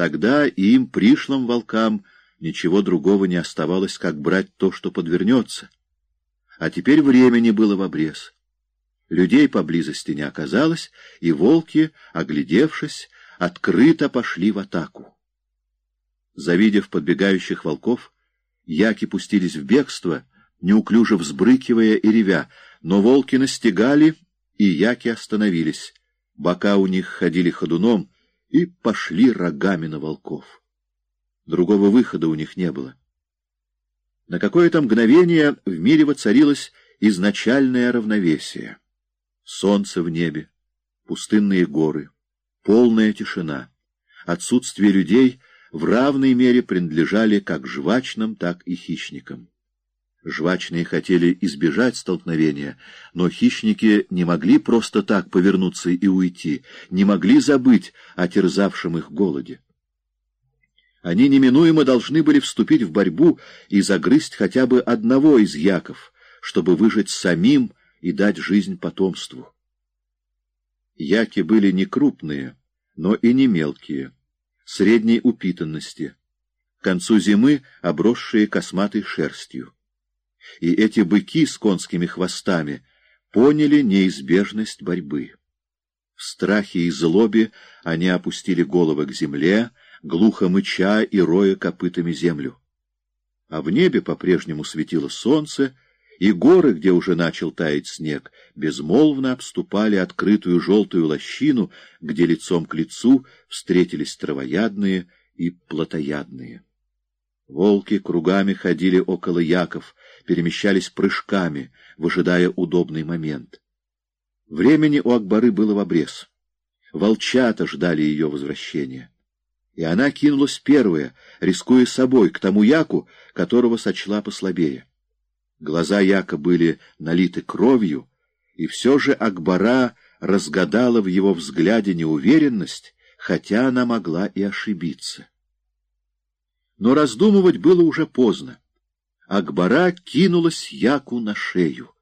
Тогда им, пришлым волкам, ничего другого не оставалось, как брать то, что подвернется. А теперь времени было в обрез. Людей поблизости не оказалось, и волки, оглядевшись, открыто пошли в атаку. Завидев подбегающих волков, яки пустились в бегство, неуклюже взбрыкивая и ревя, но волки настигали, и яки остановились. Бока у них ходили ходуном и пошли рогами на волков. Другого выхода у них не было. На какое-то мгновение в мире воцарилось изначальное равновесие. Солнце в небе, пустынные горы, полная тишина, отсутствие людей в равной мере принадлежали как жвачным, так и хищникам. Жвачные хотели избежать столкновения, но хищники не могли просто так повернуться и уйти, не могли забыть о терзавшем их голоде. Они неминуемо должны были вступить в борьбу и загрызть хотя бы одного из яков, чтобы выжить самим и дать жизнь потомству. Яки были не крупные, но и не мелкие, средней упитанности, к концу зимы обросшие косматой шерстью. И эти быки с конскими хвостами поняли неизбежность борьбы. В страхе и злобе они опустили головы к земле, глухо мыча и роя копытами землю. А в небе по-прежнему светило солнце, и горы, где уже начал таять снег, безмолвно обступали открытую желтую лощину, где лицом к лицу встретились травоядные и плотоядные. Волки кругами ходили около яков, перемещались прыжками, выжидая удобный момент. Времени у Акбары было в обрез. Волчата ждали ее возвращения. И она кинулась первая, рискуя собой, к тому яку, которого сочла послабее. Глаза Яка были налиты кровью, и все же Акбара разгадала в его взгляде неуверенность, хотя она могла и ошибиться. Но раздумывать было уже поздно. Акбара кинулась Яку на шею.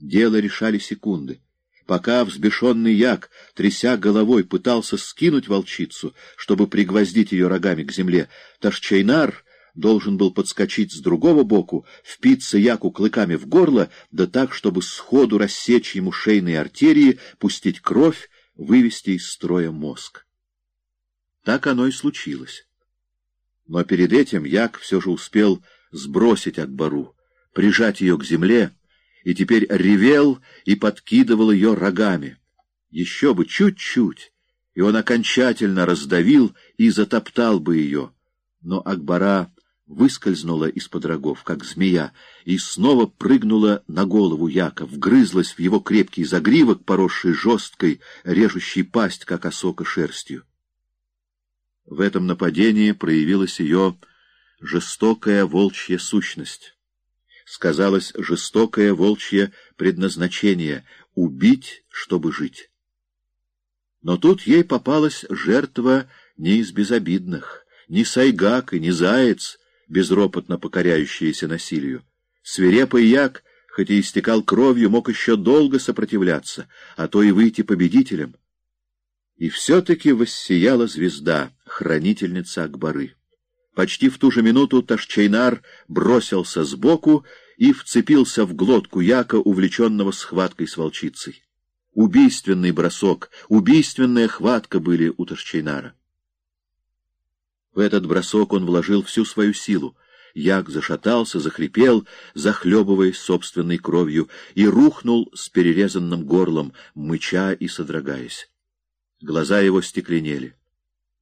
Дело решали секунды. Пока взбешенный Як, тряся головой, пытался скинуть волчицу, чтобы пригвоздить ее рогами к земле, Ташчайнар должен был подскочить с другого боку, впиться Яку клыками в горло, да так, чтобы сходу рассечь ему шейные артерии, пустить кровь, вывести из строя мозг. Так оно и случилось. Но перед этим Як все же успел сбросить Акбару, прижать ее к земле, и теперь ревел и подкидывал ее рогами. Еще бы чуть-чуть, и он окончательно раздавил и затоптал бы ее. Но Акбара выскользнула из-под рогов, как змея, и снова прыгнула на голову Яка, вгрызлась в его крепкий загривок, поросший жесткой, режущей пасть, как осока шерстью. В этом нападении проявилась ее жестокая волчья сущность. Сказалось жестокое волчье предназначение — убить, чтобы жить. Но тут ей попалась жертва не из безобидных, ни сайгак и ни заяц — безропотно покоряющиеся насилию. Свирепый як, хоть и истекал кровью, мог еще долго сопротивляться, а то и выйти победителем. И все-таки воссияла звезда, хранительница Акбары. Почти в ту же минуту Ташчайнар бросился сбоку и вцепился в глотку Яка, увлеченного схваткой с волчицей. Убийственный бросок, убийственная хватка были у Ташчайнара. В этот бросок он вложил всю свою силу. Як зашатался, захрипел, захлебываясь собственной кровью, и рухнул с перерезанным горлом, мыча и содрогаясь. Глаза его стекленели.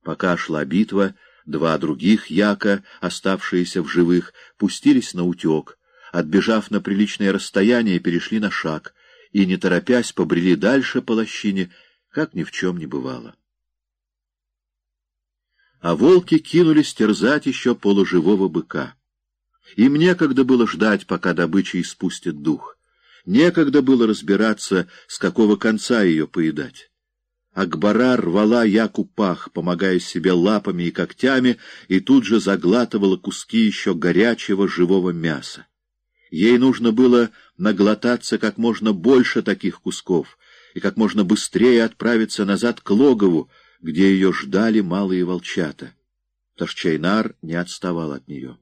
Пока шла битва, два других Яка, оставшиеся в живых, пустились на утек, отбежав на приличное расстояние, перешли на шаг и, не торопясь, побрели дальше по лощине, как ни в чем не бывало а волки кинулись терзать еще полуживого быка. Им некогда было ждать, пока добыча испустит дух. Некогда было разбираться, с какого конца ее поедать. Акбара рвала яку пах, помогая себе лапами и когтями, и тут же заглатывала куски еще горячего живого мяса. Ей нужно было наглотаться как можно больше таких кусков и как можно быстрее отправиться назад к логову, где ее ждали малые волчата. Ташчайнар не отставал от нее.